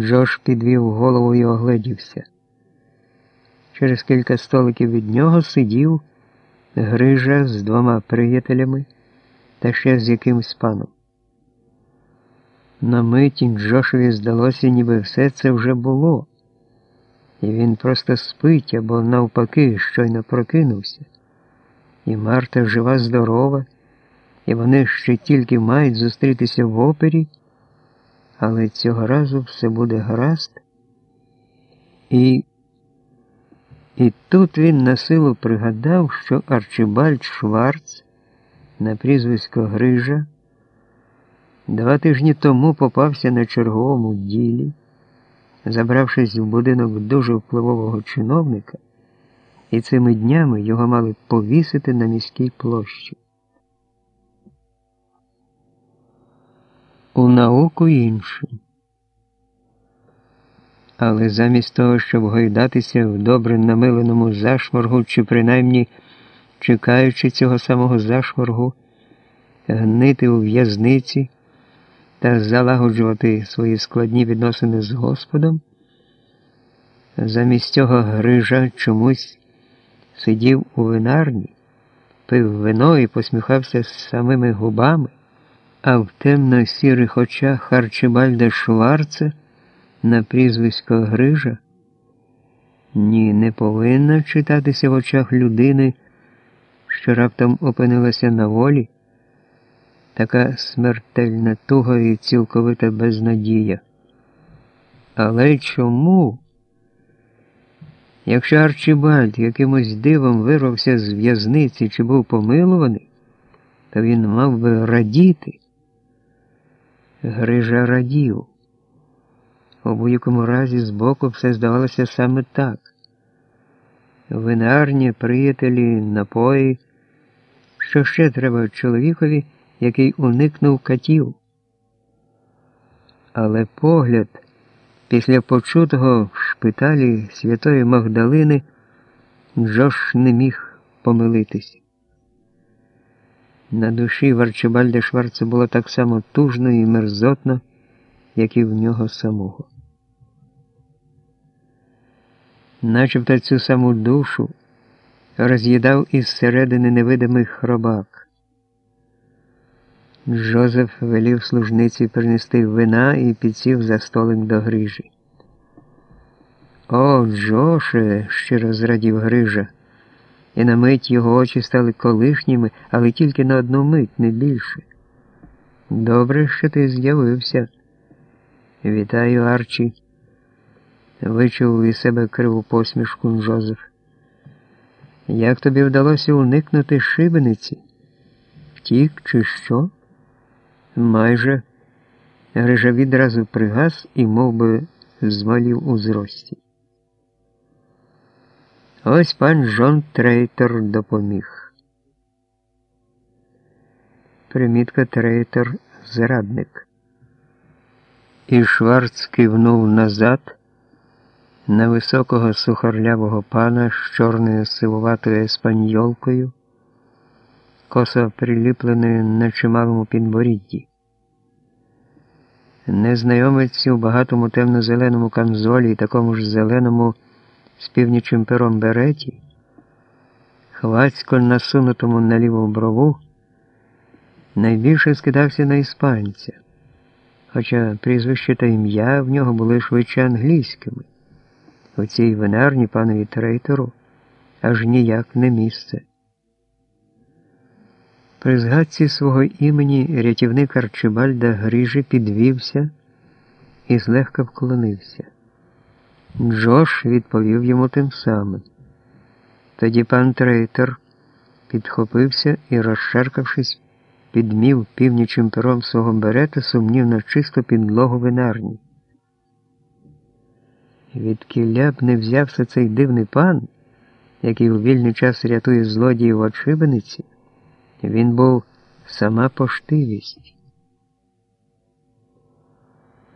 Джош підвів голову і огледівся. Через кілька столиків від нього сидів Грижа з двома приятелями та ще з якимсь паном. На миті Джошеві здалося, ніби все це вже було, і він просто спить або, навпаки, щойно прокинувся. І Марта жива, здорова, і вони ще тільки мають зустрітися в опері, але цього разу все буде гаразд. І і тут він на силу пригадав, що Арчибальд Шварц на прізвисько Грижа два тижні тому попався на черговому ділі, забравшись в будинок дуже впливового чиновника, і цими днями його мали повісити на міській площі. У науку інше. Але замість того, щоб гойдатися в добре намиленому зашморгу, чи принаймні чекаючи цього самого зашморгу, гнити у в'язниці та залагоджувати свої складні відносини з Господом, замість цього Грижа чомусь сидів у винарні, пив вино і посміхався з самими губами, а в темно сірих очах Арчибальда Шварца на прізвисько Грижа? Ні, не повинна читатися в очах людини, що раптом опинилася на волі, така смертельна туга і цілковита безнадія. Але чому? Якщо Арчибальд якимось дивом вирвався з в'язниці чи був помилуваний, то він мав би радіти. Грижа радів. У будь-якому разі збоку все здавалося саме так. Винарні, приятелі, напої. Що ще треба чоловікові, який уникнув катів? Але погляд після почутого в шпиталі Святої Магдалини Джош не міг помилитись. На душі Варчебальда Шварца було так само тужно і мерзотно, як і в нього самого. начебто цю саму душу роз'їдав із середини невидимий хробак. Жозеф велів служниці принести вина і підсів за столик до грижі. О, Джоше, щиро зрадів Грижа, і на мить його очі стали колишніми, але тільки на одну мить, не більше. Добре, що ти з'явився. Вітаю, Арчі вичув із себе криву посмішку Жозеф. Як тобі вдалося уникнути шибениці? Втік, чи що? Майже Грижа відразу пригас і мов би, звалів у зрості. Ось пан Жон Трейтер допоміг. Примітка Трейтер зрадник. І Шварц кивнув назад на високого сухорлявого пана з чорною сивуватою еспаньолкою, косо приліпленою на чималому підборідді. Незнайомець у багатому темно-зеленому камзолі і такому ж зеленому з північим пером береті, хвацько насунутому на ліву брову, найбільше скидався на іспанця, хоча прізвище та ім'я в нього були швидше англійськими у цій винарні панові трейтеру аж ніяк не місце. При згадці свого імені рятівник Арчибальда Грижі підвівся і злегка вклонився. Джош відповів йому тим самим. Тоді пан Трейтер підхопився і, розшаркавшись, підмів північим пером свого берета сумнівно чисту підлогу винарні. Від кіля б не взявся цей дивний пан, який у вільний час рятує злодіїв в шибениці, він був сама поштивість.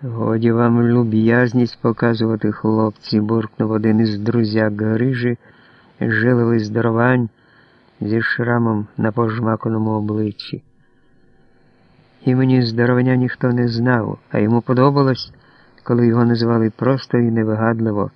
Годі вам люб'язність показувати хлопці, буркнув один із друзяк Грижі, жиловий здоровань зі шрамом на пожмаканому обличчі. Імені здоровання ніхто не знав, а йому подобалось коли його називали просто і невигадливо